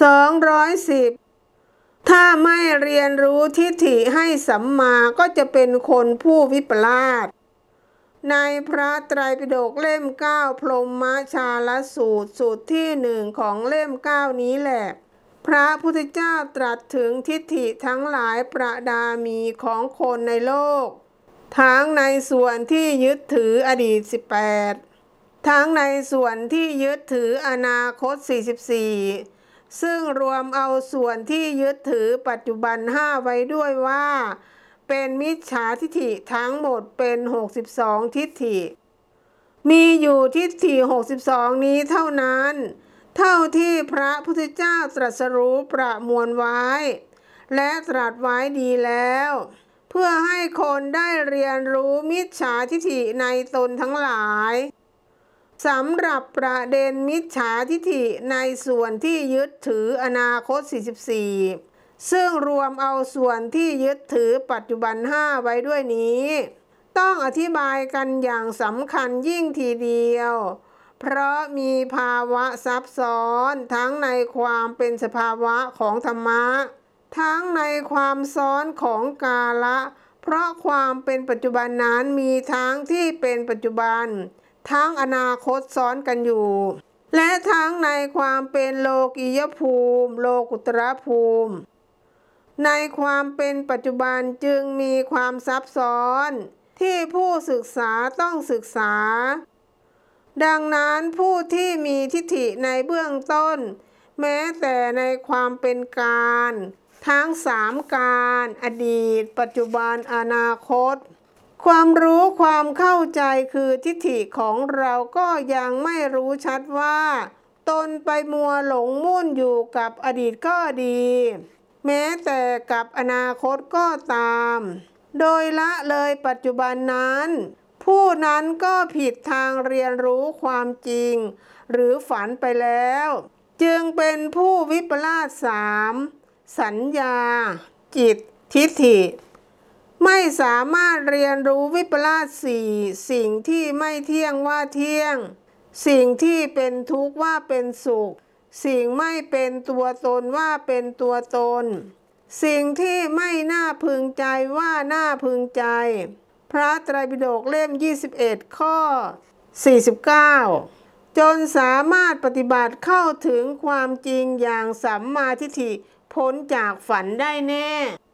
210 ถ้าไม่เรียนรู้ทิฏฐิให้สัมมาก็จะเป็นคนผู้วิปลาสในพระไตรปิฎกเล่ม 9 พรหมชาลสูตรสูตรที่หนึ่งของเล่ม 9 นี้แหละ พระพุทธเจ้าตรัสถึงทิฏฐิทั้งหลายประดามีของคนในโลก ทั้งในส่วนที่ยึดถืออดีต 18 ทั้งในส่วนที่ยึดถืออนาคต 44 ซึ่งรวมเอาส่วนที่ยึดถือปัจจุบัน 5 ไว้ด้วยว่า เป็นมิจฉาทิฏฐิทั้งหมดเป็น 62 ทิฏฐิ มีอยู่ทิฏฐิ 62 นี้เท่านั้น เท่าที่พระพุทธเจ้าตรัสรู้ประมวลไว้ และตรัสไว้ดีแล้ว เพื่อให้คนได้เรียนรู้มิจฉาทิฏฐิในตนทั้งหลาย สำหรับประเด็นมิจฉาทิฏฐิในส่วนที่ยึดถืออนาคต 44 ซึ่งรวมเอาส่วนที่ยึดถือปัจจุบัน 5 ไว้ด้วยนี้ ต้องอธิบายกันอย่างสำคัญยิ่งทีเดียว เพราะมีภาวะซับซ้อนทั้งในความเป็นสภาวะของธรรมะ ทั้งในความซ้อนของกาละ เพราะความเป็นปัจจุบันนั้นมีทั้งที่เป็นปัจจุบัน ทั้งอนาคตซ้อนกันอยู่ และทั้งในความเป็นโลกียภูมิ โลกุตรภูมิ ในความเป็นปัจจุบันจึงมีความซับซ้อน ที่ผู้ศึกษาต้องศึกษา ดังนั้นผู้ที่มีทิฏฐิในเบื้องต้น แม้แต่ในความเป็นการ ทั้งสามการ อดีต ปัจจุบันอนาคต ความรู้ความเข้าใจคือทิฏฐิของเราก็ยังไม่รู้ชัดว่า ตนไปมัวหลงมุ่นอยู่กับอดีตก็ดี แม้แต่กับอนาคตก็ตาม โดยละเลยปัจจุบันนั้น ผู้นั้นก็ผิดทางเรียนรู้ความจริง หรือฝันไปแล้ว จึงเป็นผู้วิปลาสสาม สัญญา จิต ทิฏฐิ ไม่สามารถเรียนรู้วิปลาสสี่สิ่งที่ไม่เที่ยงว่าเที่ยง สิ่งที่เป็นทุกข์ว่าเป็นสุข สิ่งไม่เป็นตัวตนว่าเป็นตัวตน สิ่งที่ไม่น่าพึงใจว่าน่าพึงใจ พระไตรปิฎกเล่ม 21 ข้อ 49 จนสามารถปฏิบัติเข้าถึงความจริงอย่างสัมมาทิฏฐิพ้นจากฝันได้แน่